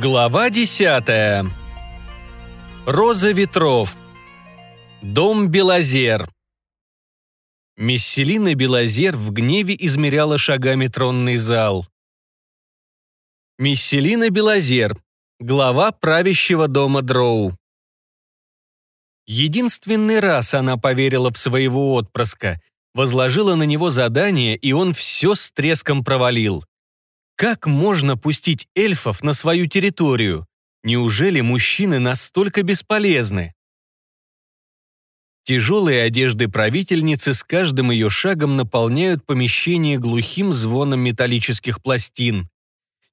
Глава десятая. Роза ветров. Дом Белозер. Месселина Белозер в гневе измеряла шагами тронный зал. Месселина Белозер, глава правящего дома Дроу. Единственный раз она поверила в своего отпрыска, возложила на него задание, и он все с треском провалил. Как можно пустить эльфов на свою территорию? Неужели мужчины настолько бесполезны? Тяжелые одежды правительницы с каждым ее шагом наполняют помещение глухим звоном металлических пластин.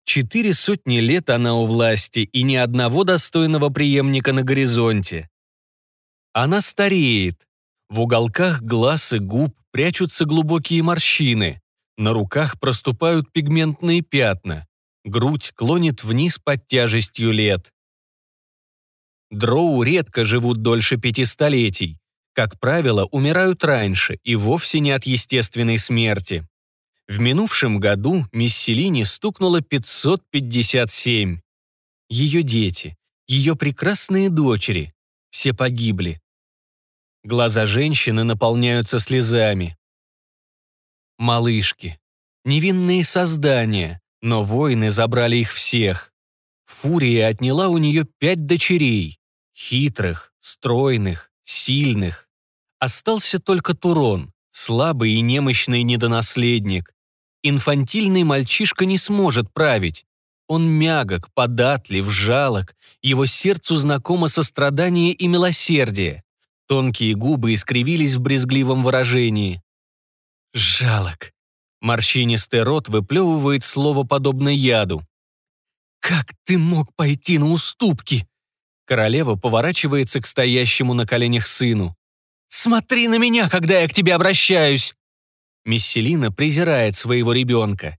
Четыре сотни лет она у власти и ни одного достойного преемника на горизонте. Она стареет. В уголках глаз и губ прячутся глубокие морщины. На руках проступают пигментные пятна. Грудь клонит вниз под тяжестью лет. Дроу редко живут дольше пяти столетий. Как правило, умирают раньше и вовсе не от естественной смерти. В минувшем году мисс Селини стукнуло 557. Ее дети, ее прекрасные дочери, все погибли. Глаза женщины наполняются слезами малышки. Невинные создания, но воины забрали их всех. Фурия отняла у нее пять дочерей. Хитрых, стройных, сильных. Остался только Турон, слабый и немощный недонаследник. Инфантильный мальчишка не сможет править. Он мягок, податлив, жалок, его сердцу знакомо сострадание и милосердие. Тонкие губы искривились в брезгливом выражении. Жалок. Морщинистый рот выплевывает слово подобно яду. «Как ты мог пойти на уступки?» Королева поворачивается к стоящему на коленях сыну. «Смотри на меня, когда я к тебе обращаюсь!» Мисселина презирает своего ребенка.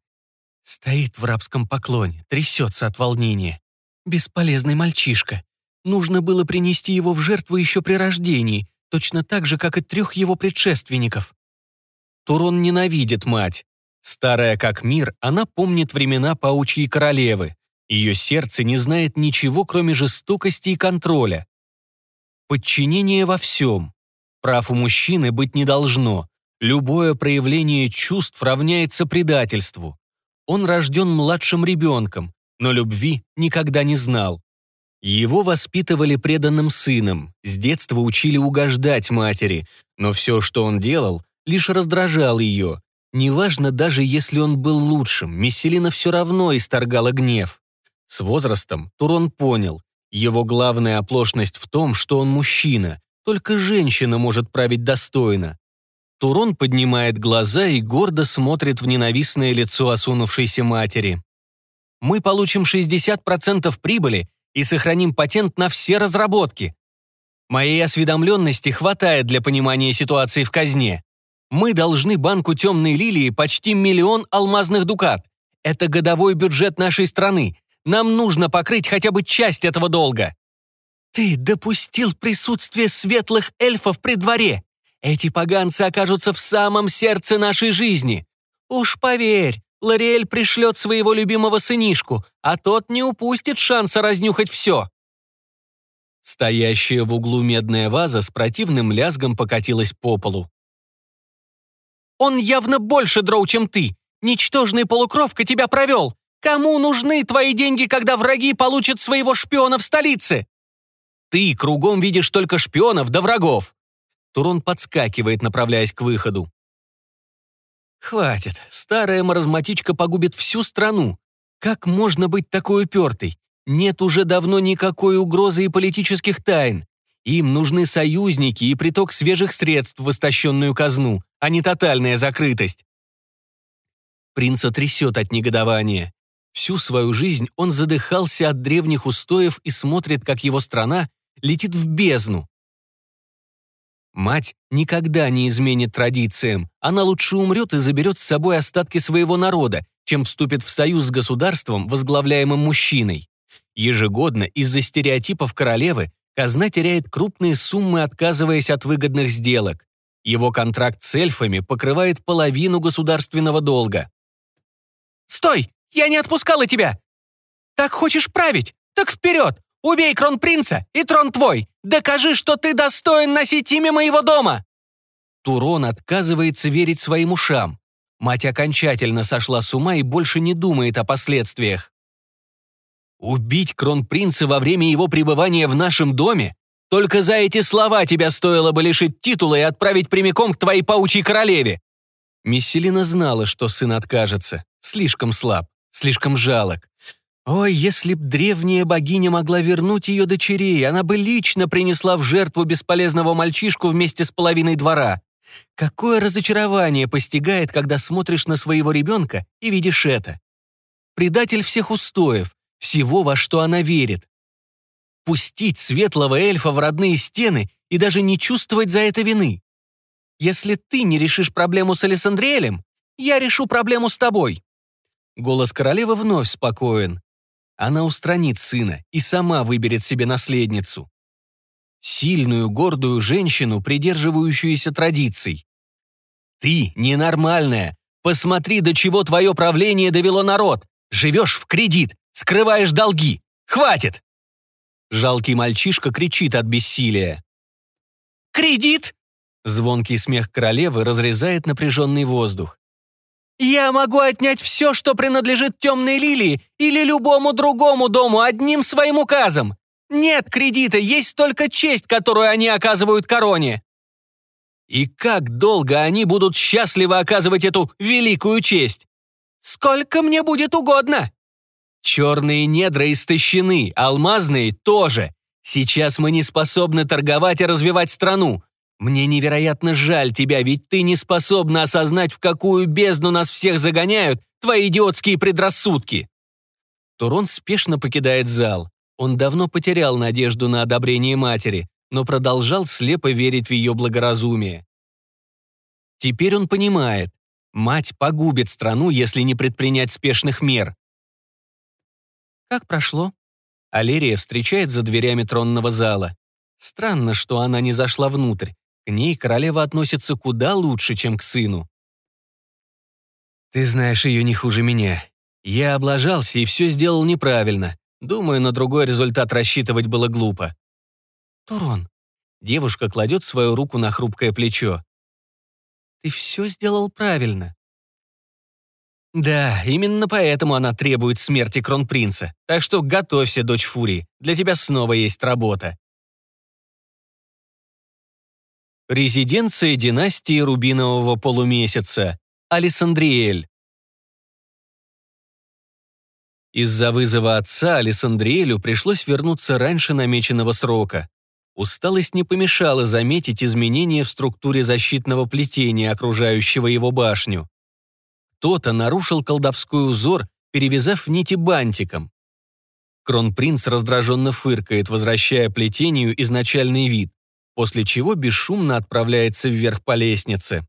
Стоит в рабском поклоне, трясется от волнения. Бесполезный мальчишка. Нужно было принести его в жертву еще при рождении, точно так же, как и трех его предшественников. Турон ненавидит мать. Старая как мир, она помнит времена паучьей королевы. Ее сердце не знает ничего, кроме жестокости и контроля. Подчинение во всем. Прав у мужчины быть не должно. Любое проявление чувств равняется предательству. Он рожден младшим ребенком, но любви никогда не знал. Его воспитывали преданным сыном, с детства учили угождать матери, но все, что он делал, лишь раздражал ее. Неважно, даже если он был лучшим, Месселина все равно исторгала гнев. С возрастом Турон понял, его главная оплошность в том, что он мужчина, только женщина может править достойно. Турон поднимает глаза и гордо смотрит в ненавистное лицо осунувшейся матери. «Мы получим 60% прибыли и сохраним патент на все разработки. Моей осведомленности хватает для понимания ситуации в казне. Мы должны банку «Темной лилии» почти миллион алмазных дукат. Это годовой бюджет нашей страны. Нам нужно покрыть хотя бы часть этого долга. Ты допустил присутствие светлых эльфов при дворе. Эти поганцы окажутся в самом сердце нашей жизни. Уж поверь, Лориэль пришлет своего любимого сынишку, а тот не упустит шанса разнюхать все. Стоящая в углу медная ваза с противным лязгом покатилась по полу. Он явно больше дроу, чем ты. Ничтожный полукровка тебя провел. Кому нужны твои деньги, когда враги получат своего шпиона в столице? Ты кругом видишь только шпионов да врагов. Турон подскакивает, направляясь к выходу. Хватит, старая маразматичка погубит всю страну. Как можно быть такой упертой? Нет уже давно никакой угрозы и политических тайн. Им нужны союзники и приток свежих средств в истощенную казну, а не тотальная закрытость. Принца трясет от негодования. Всю свою жизнь он задыхался от древних устоев и смотрит, как его страна летит в бездну. Мать никогда не изменит традициям. Она лучше умрет и заберет с собой остатки своего народа, чем вступит в союз с государством, возглавляемым мужчиной. Ежегодно из-за стереотипов королевы казна теряет крупные суммы, отказываясь от выгодных сделок. Его контракт с эльфами покрывает половину государственного долга. «Стой! Я не отпускала тебя!» Так хочешь править? Так вперед! Убей кронпринца, и трон твой! Докажи, что ты достоин носить имя моего дома!» Турон отказывается верить своим ушам. Мать окончательно сошла с ума и больше не думает о последствиях. «Убить кронпринца во время его пребывания в нашем доме? Только за эти слова тебя стоило бы лишить титула и отправить прямиком к твоей паучьей королеве!» Мисселина знала, что сын откажется. Слишком слаб, слишком жалок. Ой, если б древняя богиня могла вернуть ее дочерей, она бы лично принесла в жертву бесполезного мальчишку вместе с половиной двора. Какое разочарование постигает, когда смотришь на своего ребенка и видишь это. Предатель всех устоев, всего, во что она верит. Пустить светлого эльфа в родные стены и даже не чувствовать за это вины. Если ты не решишь проблему с Александриэлем, я решу проблему с тобой». Голос королевы вновь спокоен. Она устранит сына и сама выберет себе наследницу. Сильную, гордую женщину, придерживающуюся традиций. «Ты ненормальная. Посмотри, до чего твое правление довело народ. Живешь в кредит, скрываешь долги. Хватит!» Жалкий мальчишка кричит от бессилия. «Кредит? Звонкий смех королевы разрезает напряженный воздух. «Я могу отнять все, что принадлежит темной лилии или любому другому дому одним своим указом. Нет кредита, есть только честь, которую они оказывают короне». И как долго они будут счастливо оказывать эту великую честь? Сколько мне будет угодно. Черные недра истощены, алмазные тоже. Сейчас мы не способны торговать и развивать страну. Мне невероятно жаль тебя, ведь ты не способна осознать, в какую бездну нас всех загоняют твои идиотские предрассудки. Турон спешно покидает зал. Он давно потерял надежду на одобрение матери, но продолжал слепо верить в ее благоразумие. Теперь он понимает, мать погубит страну, если не предпринять спешных мер. «Как прошло?» Алерия встречает за дверями тронного зала. Странно, что она не зашла внутрь. К ней королева относится куда лучше, чем к сыну. «Ты знаешь ее не хуже меня. Я облажался и все сделал неправильно. Думаю, на другой результат рассчитывать было глупо». «Турон». Девушка кладет свою руку на хрупкое плечо. «Ты все сделал правильно». «Да, именно поэтому она требует смерти кронпринца. Так что готовься, дочь Фурии, для тебя снова есть работа». Резиденция династии Рубинового полумесяца. Алисандриэль. Из-за вызова отца Алисандриэлю пришлось вернуться раньше намеченного срока. Усталость не помешала заметить изменения в структуре защитного плетения, окружающего его башню. Кто-то нарушил колдовской узор, перевязав нити бантиком. Кронпринц раздраженно фыркает, возвращая плетению изначальный вид после чего бесшумно отправляется вверх по лестнице.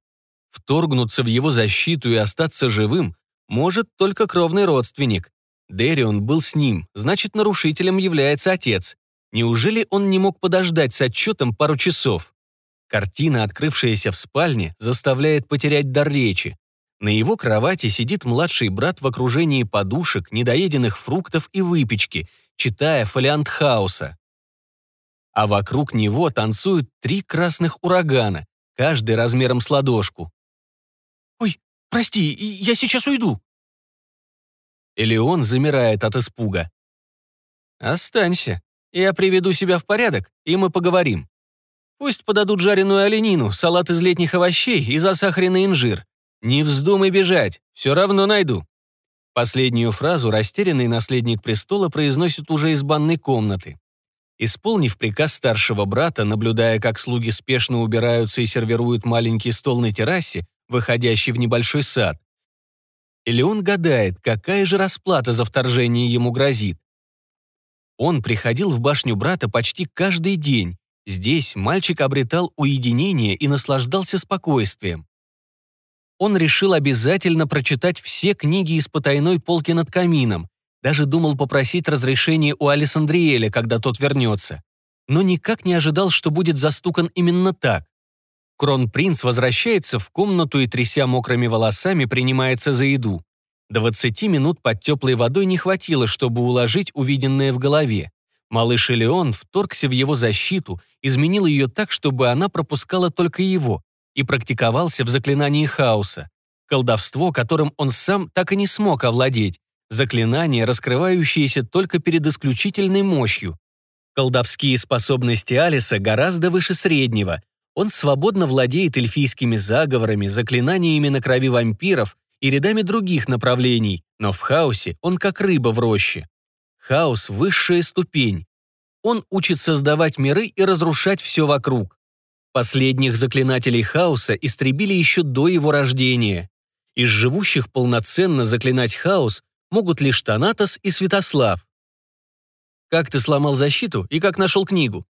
Вторгнуться в его защиту и остаться живым может только кровный родственник. Дэрион был с ним, значит, нарушителем является отец. Неужели он не мог подождать с отчетом пару часов? Картина, открывшаяся в спальне, заставляет потерять дар речи. На его кровати сидит младший брат в окружении подушек, недоеденных фруктов и выпечки, читая фолиант хаоса а вокруг него танцуют три красных урагана, каждый размером с ладошку. «Ой, прости, я сейчас уйду!» Элеон замирает от испуга. «Останься, я приведу себя в порядок, и мы поговорим. Пусть подадут жареную оленину, салат из летних овощей и засахаренный инжир. Не вздумай бежать, все равно найду». Последнюю фразу растерянный наследник престола произносит уже из банной комнаты. Исполнив приказ старшего брата, наблюдая, как слуги спешно убираются и сервируют маленький стол на террасе, выходящий в небольшой сад, Элеон гадает, какая же расплата за вторжение ему грозит. Он приходил в башню брата почти каждый день. Здесь мальчик обретал уединение и наслаждался спокойствием. Он решил обязательно прочитать все книги из потайной полки над камином, даже думал попросить разрешения у Александриэля, когда тот вернется. Но никак не ожидал, что будет застукан именно так. Кронпринц возвращается в комнату и, тряся мокрыми волосами, принимается за еду. 20 минут под теплой водой не хватило, чтобы уложить увиденное в голове. Малыш Элеон вторгся в его защиту, изменил ее так, чтобы она пропускала только его, и практиковался в заклинании хаоса. Колдовство, которым он сам так и не смог овладеть. Заклинание, раскрывающееся только перед исключительной мощью. Колдовские способности Алиса гораздо выше среднего. Он свободно владеет эльфийскими заговорами, заклинаниями на крови вампиров и рядами других направлений, но в хаосе он как рыба в роще. Хаос — высшая ступень. Он учит создавать миры и разрушать все вокруг. Последних заклинателей хаоса истребили еще до его рождения. Из живущих полноценно заклинать хаос могут лишь Танатос и Святослав. Как ты сломал защиту и как нашел книгу?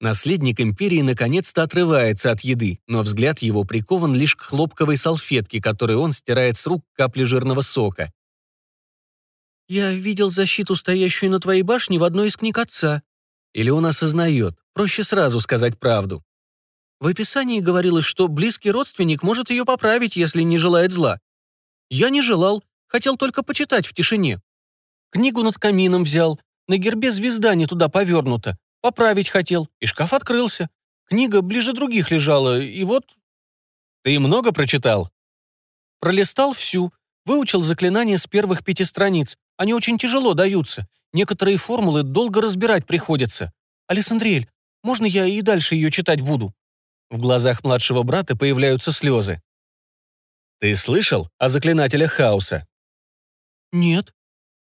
Наследник империи наконец-то отрывается от еды, но взгляд его прикован лишь к хлопковой салфетке, которой он стирает с рук капли жирного сока. «Я видел защиту, стоящую на твоей башне, в одной из книг отца». Или он осознает, проще сразу сказать правду. В описании говорилось, что близкий родственник может ее поправить, если не желает зла. Я не желал, хотел только почитать в тишине. Книгу над камином взял, на гербе звезда не туда повернута. Поправить хотел, и шкаф открылся. Книга ближе других лежала, и вот... Ты много прочитал? Пролистал всю, выучил заклинания с первых пяти страниц. Они очень тяжело даются. Некоторые формулы долго разбирать приходится. Александриэль, можно я и дальше ее читать буду? В глазах младшего брата появляются слезы. Ты слышал о заклинателях хаоса? Нет.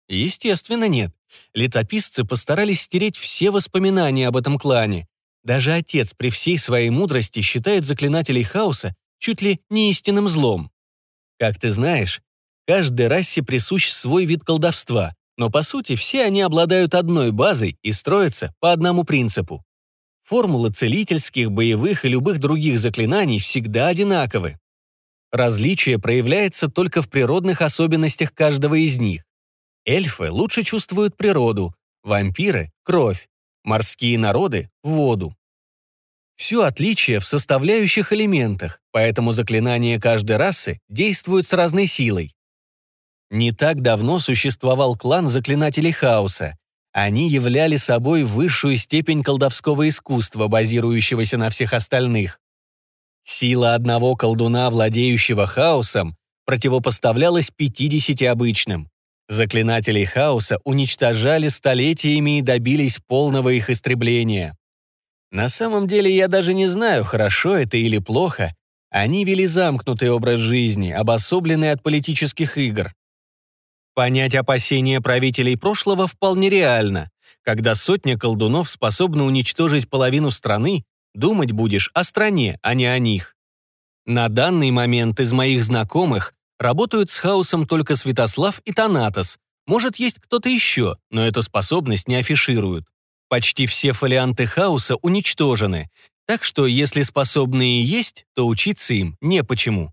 Естественно, нет. Летописцы постарались стереть все воспоминания об этом клане. Даже отец при всей своей мудрости считает заклинателей хаоса чуть ли не истинным злом. Как ты знаешь, каждой расе присущ свой вид колдовства, но по сути все они обладают одной базой и строятся по одному принципу. Формулы целительских, боевых и любых других заклинаний всегда одинаковы. Различие проявляется только в природных особенностях каждого из них. Эльфы лучше чувствуют природу, вампиры — кровь, морские народы — воду. Все отличие в составляющих элементах, поэтому заклинания каждой расы действуют с разной силой. Не так давно существовал клан заклинателей хаоса. Они являли собой высшую степень колдовского искусства, базирующегося на всех остальных. Сила одного колдуна, владеющего хаосом, противопоставлялась 50 обычным. Заклинателей хаоса уничтожали столетиями и добились полного их истребления. На самом деле я даже не знаю, хорошо это или плохо. Они вели замкнутый образ жизни, обособленный от политических игр. Понять опасения правителей прошлого вполне реально. Когда сотня колдунов способна уничтожить половину страны, думать будешь о стране, а не о них. На данный момент из моих знакомых Работают с хаосом только Святослав и Танатос. Может, есть кто-то еще, но эту способность не афишируют. Почти все фолианты хаоса уничтожены, так что если способные есть, то учиться им не почему.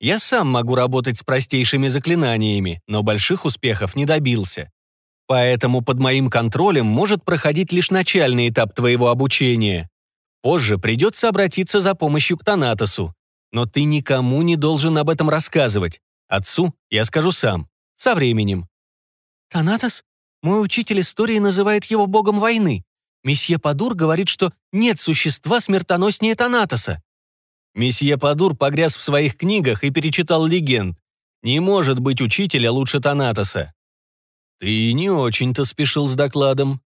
Я сам могу работать с простейшими заклинаниями, но больших успехов не добился. Поэтому под моим контролем может проходить лишь начальный этап твоего обучения. Позже придется обратиться за помощью к Танатосу. Но ты никому не должен об этом рассказывать. Отцу я скажу сам, со временем. Танатос? Мой учитель истории называет его богом войны. Месье Падур говорит, что нет существа смертоноснее Танатоса. Месье Падур погряз в своих книгах и перечитал легенд. Не может быть учителя лучше Танатоса. Ты не очень-то спешил с докладом.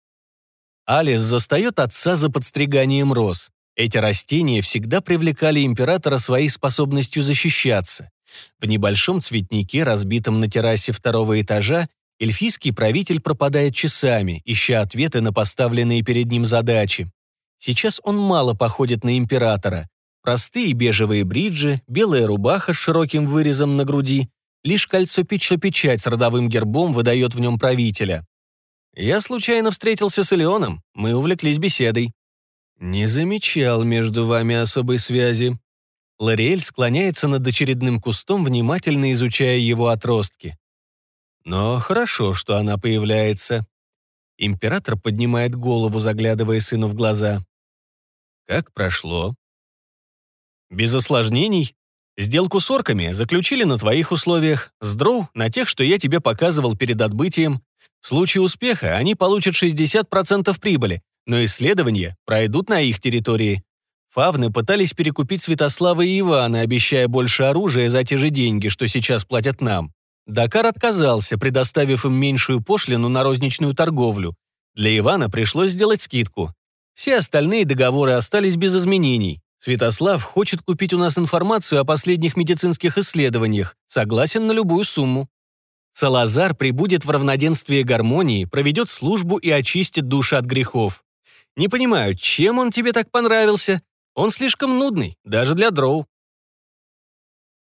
Алис застает отца за подстриганием роз. Эти растения всегда привлекали императора своей способностью защищаться. В небольшом цветнике, разбитом на террасе второго этажа, эльфийский правитель пропадает часами, ища ответы на поставленные перед ним задачи. Сейчас он мало походит на императора. Простые бежевые бриджи, белая рубаха с широким вырезом на груди, лишь кольцо-печать с родовым гербом выдает в нем правителя. Я случайно встретился с Элеоном, мы увлеклись беседой. «Не замечал между вами особой связи», Лориэль склоняется над очередным кустом, внимательно изучая его отростки. Но хорошо, что она появляется. Император поднимает голову, заглядывая сыну в глаза. Как прошло? Без осложнений? Сделку с орками заключили на твоих условиях, с дроу — на тех, что я тебе показывал перед отбытием. В случае успеха они получат 60% прибыли, но исследования пройдут на их территории. Фавны пытались перекупить Святослава и Ивана, обещая больше оружия за те же деньги, что сейчас платят нам. Дакар отказался, предоставив им меньшую пошлину на розничную торговлю. Для Ивана пришлось сделать скидку. Все остальные договоры остались без изменений. Святослав хочет купить у нас информацию о последних медицинских исследованиях, согласен на любую сумму. Салазар прибудет в равноденствие гармонии, проведет службу и очистит души от грехов. Не понимаю, чем он тебе так понравился? Он слишком нудный, даже для дроу.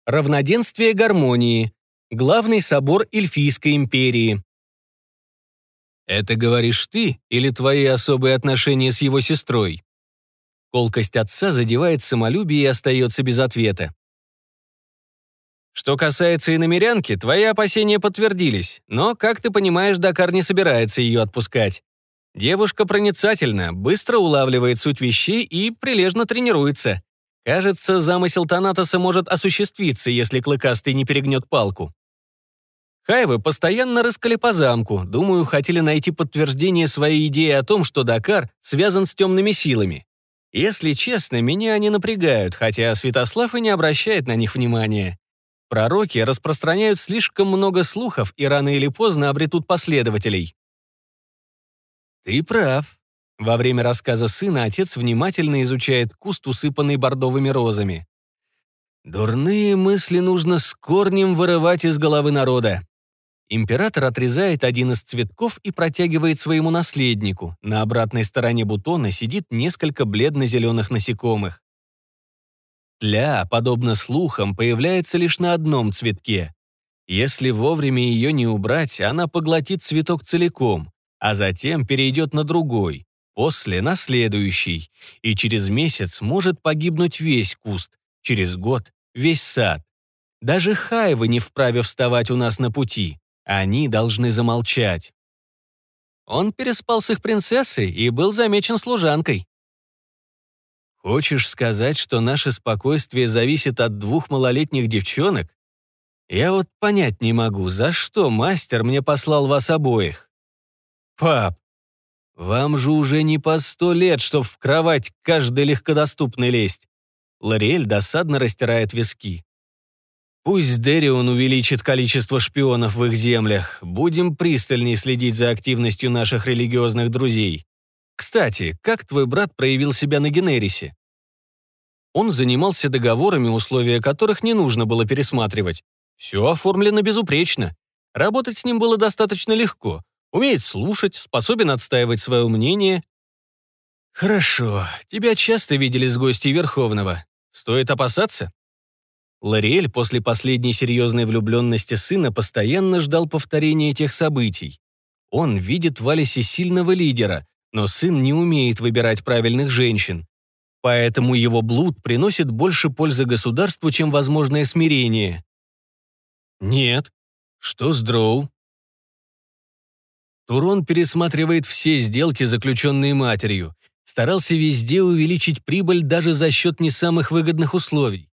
Равноденствие гармонии. Главный собор Эльфийской империи. Это говоришь ты или твои особые отношения с его сестрой? Колкость отца задевает самолюбие и остается без ответа. Что касается иномерянки, твои опасения подтвердились, но, как ты понимаешь, Дакар не собирается ее отпускать. Девушка проницательна, быстро улавливает суть вещей и прилежно тренируется. Кажется, замысел Танатоса может осуществиться, если Клыкастый не перегнет палку. Хайвы постоянно рыскали по замку, думаю, хотели найти подтверждение своей идеи о том, что Дакар связан с темными силами. Если честно, меня они напрягают, хотя Святослав и не обращает на них внимания. Пророки распространяют слишком много слухов и рано или поздно обретут последователей. Ты прав. Во время рассказа сына отец внимательно изучает куст, усыпанный бордовыми розами. Дурные мысли нужно с корнем вырывать из головы народа. Император отрезает один из цветков и протягивает своему наследнику. На обратной стороне бутона сидит несколько бледно-зеленых насекомых. Тля, подобно слухам, появляется лишь на одном цветке. Если вовремя ее не убрать, она поглотит цветок целиком, а затем перейдет на другой, после — на следующий, и через месяц может погибнуть весь куст, через год — весь сад. Даже хайвы не вправе вставать у нас на пути, они должны замолчать. Он переспал с их принцессой и был замечен служанкой. Хочешь сказать, что наше спокойствие зависит от двух малолетних девчонок? Я вот понять не могу, за что мастер мне послал вас обоих? Пап, вам же уже не по сто лет, чтоб в кровать каждый легкодоступный лезть. Лориэль досадно растирает виски. Пусть Дерион увеличит количество шпионов в их землях. Будем пристальнее следить за активностью наших религиозных друзей. Кстати, как твой брат проявил себя на Генерисе? Он занимался договорами, условия которых не нужно было пересматривать. Все оформлено безупречно. Работать с ним было достаточно легко. Умеет слушать, способен отстаивать свое мнение. Хорошо, тебя часто видели с гостей Верховного. Стоит опасаться? Лориэль после последней серьезной влюбленности сына постоянно ждал повторения тех событий. Он видит в Алисе сильного лидера, но сын не умеет выбирать правильных женщин. Поэтому его блуд приносит больше пользы государству, чем возможное смирение. Нет. Что с Дроу? Турон пересматривает все сделки, заключенные матерью. Старался везде увеличить прибыль даже за счет не самых выгодных условий.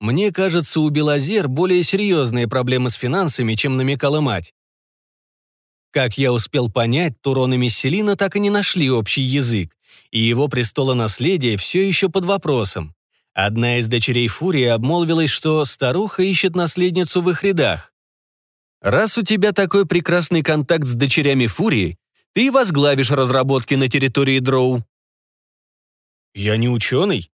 Мне кажется, у Белозер более серьезные проблемы с финансами, чем намекала мать. Как я успел понять, Турон и Месселина так и не нашли общий язык, и его престолонаследие все еще под вопросом. Одна из дочерей Фурии обмолвилась, что старуха ищет наследницу в их рядах. «Раз у тебя такой прекрасный контакт с дочерями Фурии, ты возглавишь разработки на территории Дроу». «Я не ученый».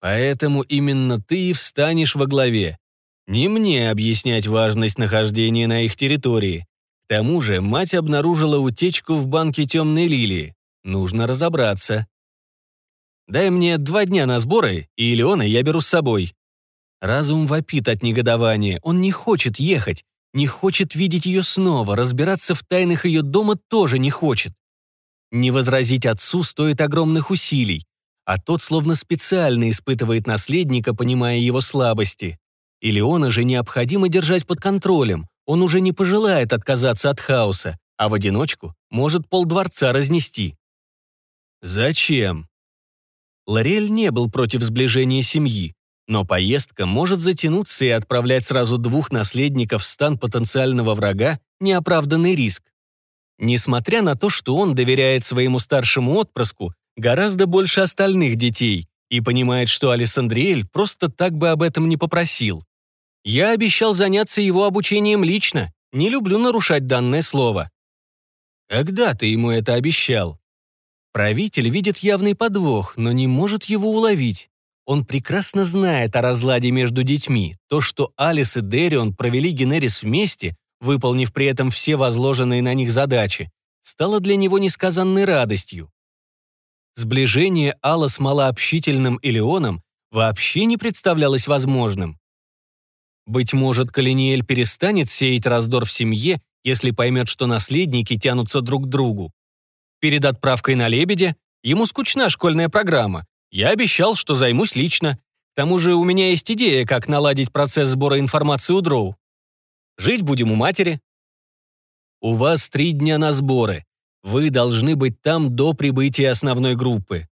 «Поэтому именно ты и встанешь во главе. Не мне объяснять важность нахождения на их территории тому же мать обнаружила утечку в банке темной лилии. Нужно разобраться. Дай мне два дня на сборы, и Илеона я беру с собой. Разум вопит от негодования. Он не хочет ехать, не хочет видеть ее снова, разбираться в тайнах ее дома тоже не хочет. Не возразить отцу стоит огромных усилий, а тот словно специально испытывает наследника, понимая его слабости. Илеона же необходимо держать под контролем, он уже не пожелает отказаться от хаоса, а в одиночку может полдворца разнести. Зачем? Лорель не был против сближения семьи, Но поездка может затянуться и отправлять сразу двух наследников в стан потенциального врага – неоправданный риск. Несмотря на то, что он доверяет своему старшему отпрыску гораздо больше остальных детей и понимает, что Алессандриэль просто так бы об этом не попросил. Я обещал заняться его обучением лично, не люблю нарушать данное слово. Когда ты ему это обещал? Правитель видит явный подвох, но не может его уловить. Он прекрасно знает о разладе между детьми. То, что Алис и Дерион провели Генерис вместе, выполнив при этом все возложенные на них задачи, стало для него несказанной радостью. Сближение Алла с малообщительным Элеоном вообще не представлялось возможным. Быть может, Калиниэль перестанет сеять раздор в семье, если поймет, что наследники тянутся друг к другу. Перед отправкой на «Лебедя» ему скучна школьная программа. Я обещал, что займусь лично. К тому же у меня есть идея, как наладить процесс сбора информации у Дроу. Жить будем у матери. У вас три дня на сборы. Вы должны быть там до прибытия основной группы.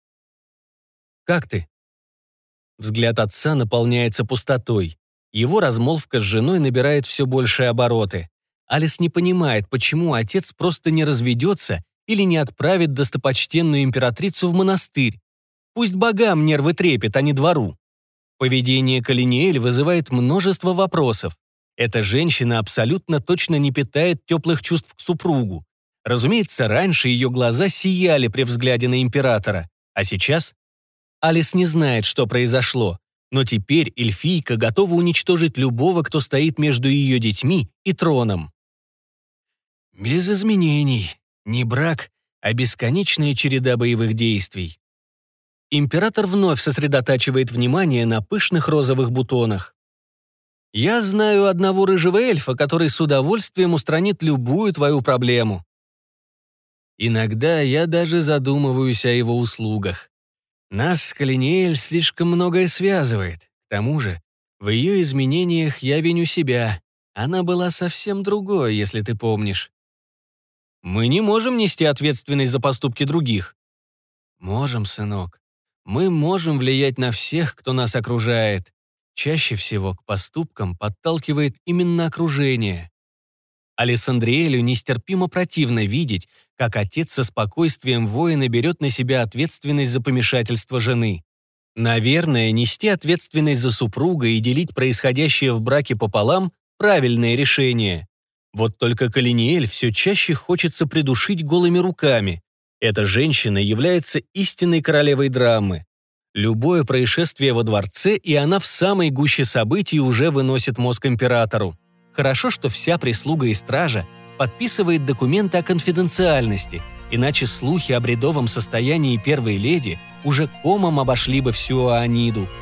Как ты? Взгляд отца наполняется пустотой. Его размолвка с женой набирает все большие обороты. Алис не понимает, почему отец просто не разведется или не отправит достопочтенную императрицу в монастырь. Пусть богам нервы трепет, а не двору. Поведение Калиниэль вызывает множество вопросов. Эта женщина абсолютно точно не питает теплых чувств к супругу. Разумеется, раньше ее глаза сияли при взгляде на императора, а сейчас Алис не знает, что произошло, но теперь эльфийка готова уничтожить любого, кто стоит между ее детьми и троном. Без изменений. Не брак, а бесконечная череда боевых действий. Император вновь сосредотачивает внимание на пышных розовых бутонах. «Я знаю одного рыжего эльфа, который с удовольствием устранит любую твою проблему». Иногда я даже задумываюсь о его услугах. Нас с Калиниэль слишком многое связывает. К тому же, в ее изменениях я виню себя. Она была совсем другой, если ты помнишь. Мы не можем нести ответственность за поступки других. Можем, сынок. Мы можем влиять на всех, кто нас окружает. Чаще всего к поступкам подталкивает именно окружение. Алессандриэлю нестерпимо противно видеть, как отец со спокойствием воина берет на себя ответственность за помешательство жены. Наверное, нести ответственность за супруга и делить происходящее в браке пополам – правильное решение. Вот только Калиниэль все чаще хочется придушить голыми руками. Эта женщина является истинной королевой драмы. Любое происшествие во дворце, и она в самой гуще событий уже выносит мозг императору. Хорошо, что вся прислуга и стража подписывает документы о конфиденциальности, иначе слухи о бредовом состоянии первой леди уже комом обошли бы всю Аниду –